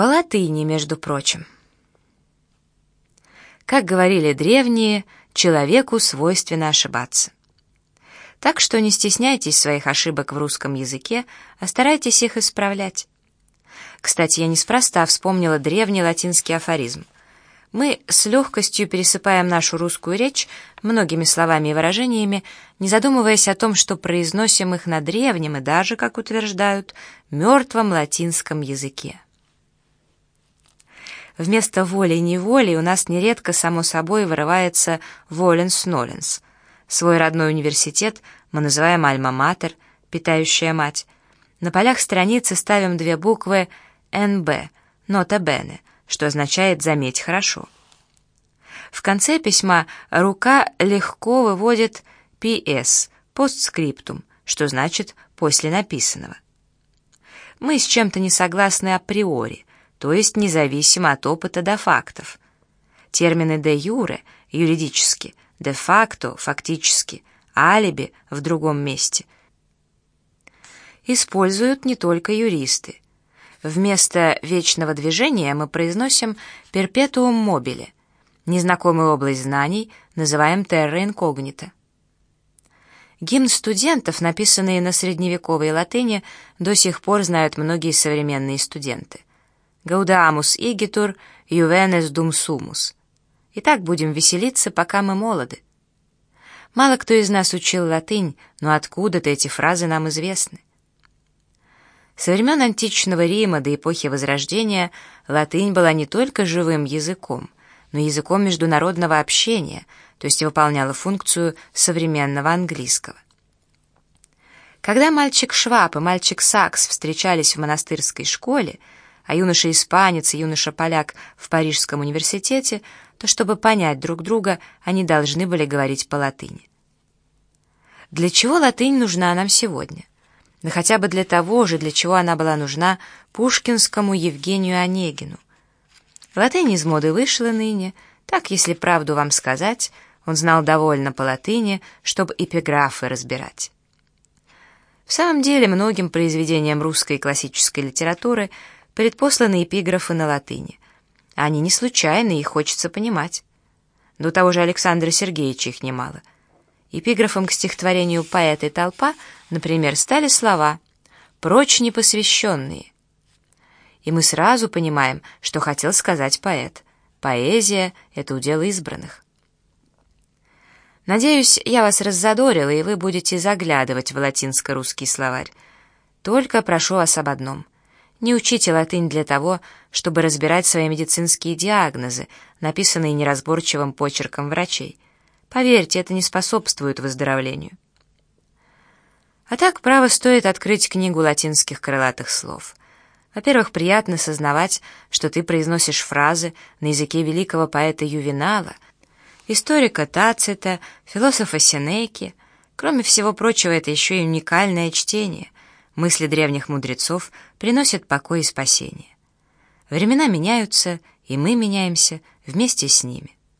По латыни, между прочим. Как говорили древние, человеку свойственно ошибаться. Так что не стесняйтесь своих ошибок в русском языке, а старайтесь их исправлять. Кстати, я неспроста вспомнила древний латинский афоризм. Мы с легкостью пересыпаем нашу русскую речь многими словами и выражениями, не задумываясь о том, что произносим их на древнем и даже, как утверждают, мертвом латинском языке. Вместо воли-неволи у нас нередко, само собой, вырывается воленс-ноленс. Свой родной университет мы называем альма-матер, питающая мать. На полях страницы ставим две буквы «НБ», «нота бене», что означает «заметь хорошо». В конце письма рука легко выводит «PS» постскриптум, что значит «после написанного». Мы с чем-то не согласны априори, то есть независимо от опыта до фактов. Термины «де юре» — юридически, «де факто» — фактически, «алиби» — в другом месте — используют не только юристы. Вместо вечного движения мы произносим перпетуум мобиле. Незнакомую область знаний называем terra incognita. Гимн студентов, написанный на средневековой латыни, до сих пор знают многие современные студенты. Gaudamus igitur, juvenes dum sumus. Итак, будем веселиться, пока мы молоды. Мало кто из нас учил латынь, но откуда-то эти фразы нам известны. Со времен античного Рима до эпохи Возрождения латынь была не только живым языком, но и языком международного общения, то есть выполняла функцию современного английского. Когда мальчик Шваб и мальчик Сакс встречались в монастырской школе, а юноша-испанец и юноша-поляк в Парижском университете, то чтобы понять друг друга, они должны были говорить по латыни. Для чего латынь нужна нам сегодня? но хотя бы для того же, для чего она была нужна пушкинскому Евгению Онегину. Латынь из моды вышла ныне, так, если правду вам сказать, он знал довольно по латыни, чтобы эпиграфы разбирать. В самом деле, многим произведениям русской классической литературы предпосланы эпиграфы на латыни. Они не случайны, их хочется понимать. До того же Александра Сергеевича их немало — Эпиграфом к стихотворению «Поэт и толпа», например, стали слова «прочь непосвященные». И мы сразу понимаем, что хотел сказать поэт. Поэзия — это удел избранных. Надеюсь, я вас раззадорила, и вы будете заглядывать в латинско-русский словарь. Только прошу вас об одном. Не учите латынь для того, чтобы разбирать свои медицинские диагнозы, написанные неразборчивым почерком врачей. Поверьте, это не способствует выздоровлению. А так, право, стоит открыть книгу латинских крылатых слов. Во-первых, приятно сознавать, что ты произносишь фразы на языке великого поэта Ювенала, историка Тацита, философа Сенеки. Кроме всего прочего, это еще и уникальное чтение. Мысли древних мудрецов приносят покой и спасение. Времена меняются, и мы меняемся вместе с ними.